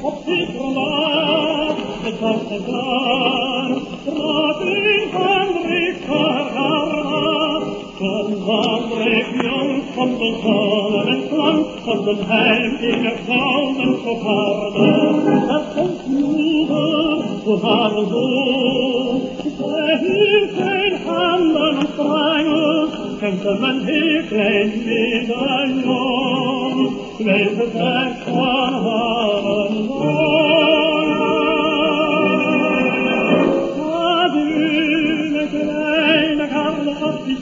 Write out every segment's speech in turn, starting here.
Op Petro laat de karte klaar, raad in Hendrik verhaar. Toen kwam ik jong van de zon en klank van de heilige kalmen gevaarde. Er komt moeder voor haar zoon, zij hield zijn handen strengel, men heel klein medaillon.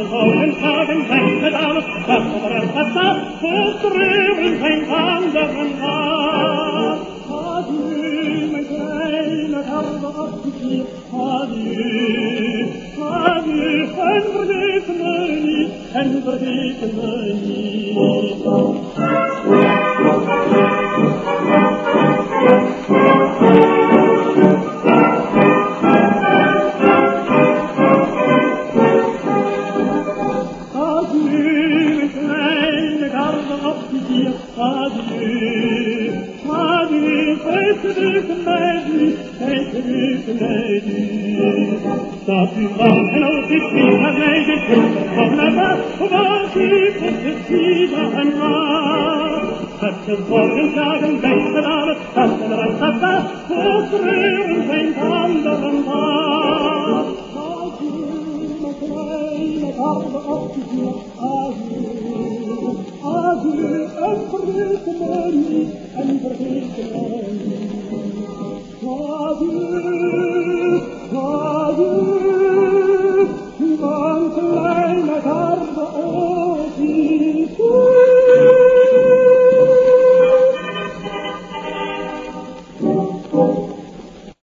Wohin sagen deine Dame, dass du das hast, dass du drüben kein anderen hast. mein kleiner Kaufer, was ich hier, adieu. Adieu, ein verdicken Möni, ein Adieu, wreis du verbotic, et nu query dati vacceo ci, o usci, aprilivia, o vaci, per ter zam secondo pecare, 식ercir en cu Background et exie and forgive the